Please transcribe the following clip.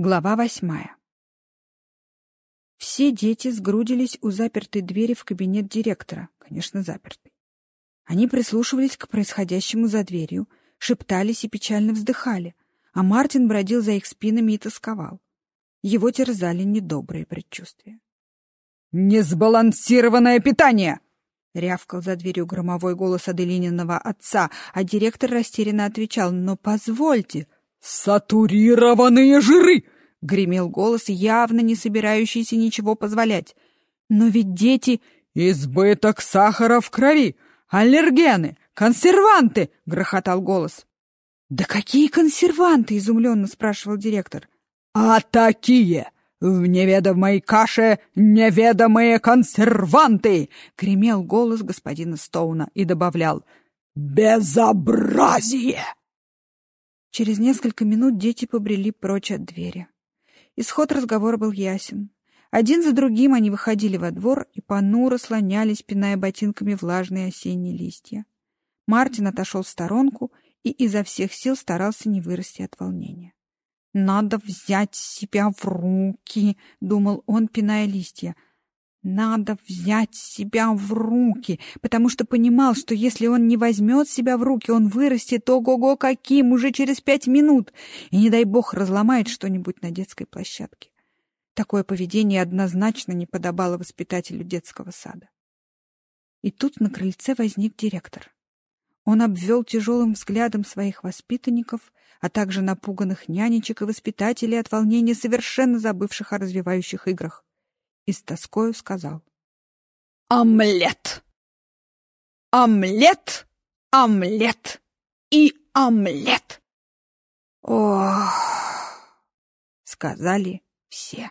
Глава восьмая. Все дети сгрудились у запертой двери в кабинет директора, конечно, запертой. Они прислушивались к происходящему за дверью, шептались и печально вздыхали, а Мартин бродил за их спинами и тосковал. Его терзали недобрые предчувствия. «Несбалансированное питание!» — рявкал за дверью громовой голос Аделининого отца, а директор растерянно отвечал «Но позвольте!» «Сатурированные жиры!» — гремел голос, явно не собирающийся ничего позволять. «Но ведь дети...» «Избыток сахара в крови! Аллергены! Консерванты!» — грохотал голос. «Да какие консерванты?» — изумленно спрашивал директор. «А такие! В неведомой каше неведомые консерванты!» — гремел голос господина Стоуна и добавлял «Безобразие!» Через несколько минут дети побрели прочь от двери. Исход разговора был ясен. Один за другим они выходили во двор и понуро слонялись, пиная ботинками влажные осенние листья. Мартин отошел в сторонку и изо всех сил старался не вырасти от волнения. «Надо взять себя в руки», — думал он, пиная листья. Надо взять себя в руки, потому что понимал, что если он не возьмет себя в руки, он вырастет ого-го каким уже через пять минут и, не дай бог, разломает что-нибудь на детской площадке. Такое поведение однозначно не подобало воспитателю детского сада. И тут на крыльце возник директор. Он обвел тяжелым взглядом своих воспитанников, а также напуганных нянечек и воспитателей от волнения, совершенно забывших о развивающих играх и с тоскою сказал. «Омлет! Омлет! Омлет! И омлет!» «Ох!» — сказали все.